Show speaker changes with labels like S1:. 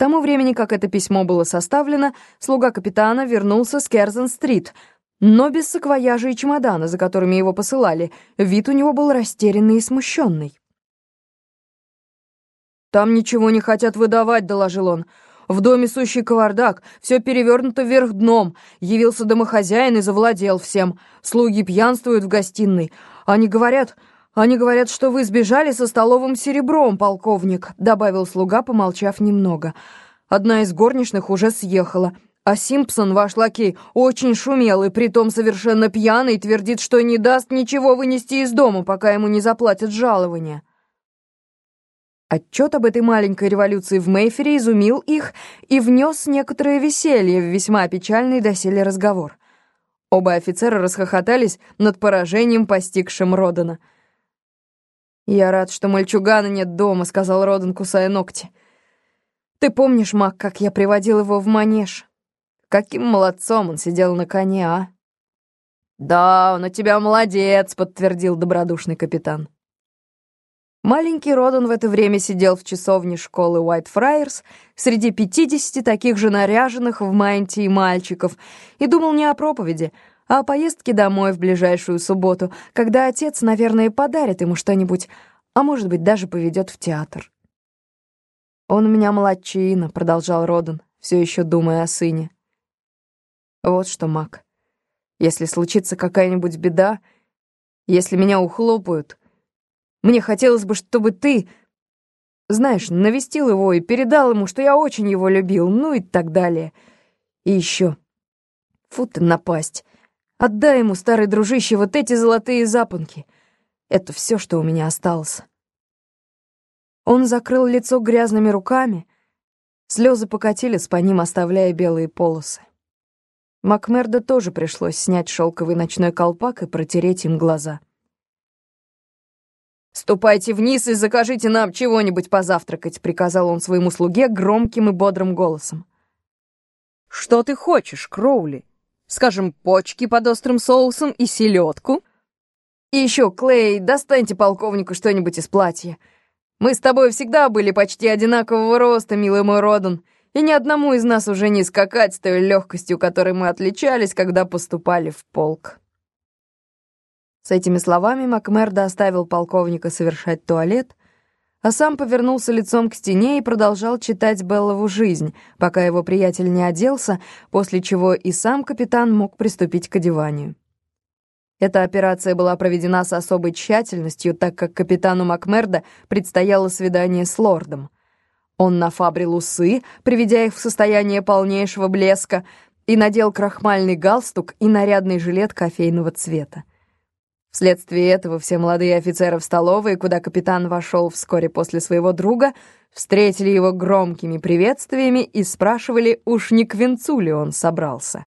S1: тому времени, как это письмо было составлено, слуга капитана вернулся с Керзен-стрит, но без саквояжа и чемодана, за которыми его посылали. Вид у него был растерянный и смущенный. «Там ничего не хотят выдавать», — доложил он. «В доме сущий кавардак, все перевернуто вверх дном. Явился домохозяин и завладел всем. Слуги пьянствуют в гостиной. Они говорят, они говорят, что вы сбежали со столовым серебром, полковник», — добавил слуга, помолчав немного. «Одна из горничных уже съехала». А Симпсон, ваш лакей, очень шумел и притом совершенно пьяный, твердит, что не даст ничего вынести из дома, пока ему не заплатят жалование. Отчет об этой маленькой революции в Мейфере изумил их и внес некоторое веселье в весьма печальный доселе разговор. Оба офицера расхохотались над поражением, постигшим Родана. «Я рад, что мальчугана нет дома», — сказал Родан, кусая ногти. «Ты помнишь, Мак, как я приводил его в манеж? Каким молодцом он сидел на коне, а?» «Да, он у тебя молодец», — подтвердил добродушный капитан. Маленький Родан в это время сидел в часовне школы Уайтфрайерс среди пятидесяти таких же наряженных в мантии мальчиков и думал не о проповеди, о поездке домой в ближайшую субботу, когда отец, наверное, подарит ему что-нибудь, а может быть, даже поведет в театр. «Он у меня молодчина», — продолжал Родан, все еще думая о сыне. «Вот что, Мак, если случится какая-нибудь беда, если меня ухлопают, мне хотелось бы, чтобы ты, знаешь, навестил его и передал ему, что я очень его любил, ну и так далее. И еще. Фу ты напасть. Отдай ему, старый дружище, вот эти золотые запонки. Это все, что у меня осталось. Он закрыл лицо грязными руками. Слезы покатились по ним, оставляя белые полосы. Макмерда тоже пришлось снять шелковый ночной колпак и протереть им глаза. «Ступайте вниз и закажите нам чего-нибудь позавтракать», — приказал он своему слуге громким и бодрым голосом. «Что ты хочешь, Кроули? Скажем, почки под острым соусом и селедку? И еще, Клей, достаньте полковнику что-нибудь из платья. Мы с тобой всегда были почти одинакового роста, милый мой Родан, и ни одному из нас уже не скакать с той легкостью, которой мы отличались, когда поступали в полк». С этими словами Макмердо оставил полковника совершать туалет, а сам повернулся лицом к стене и продолжал читать Беллову жизнь, пока его приятель не оделся, после чего и сам капитан мог приступить к одеванию. Эта операция была проведена с особой тщательностью, так как капитану Макмердо предстояло свидание с лордом. Он нафабрил усы, приведя их в состояние полнейшего блеска, и надел крахмальный галстук и нарядный жилет кофейного цвета. Вследствие этого все молодые офицеры в столовой, куда капитан вошел вскоре после своего друга, встретили его громкими приветствиями и спрашивали, уж не к венцу ли он собрался.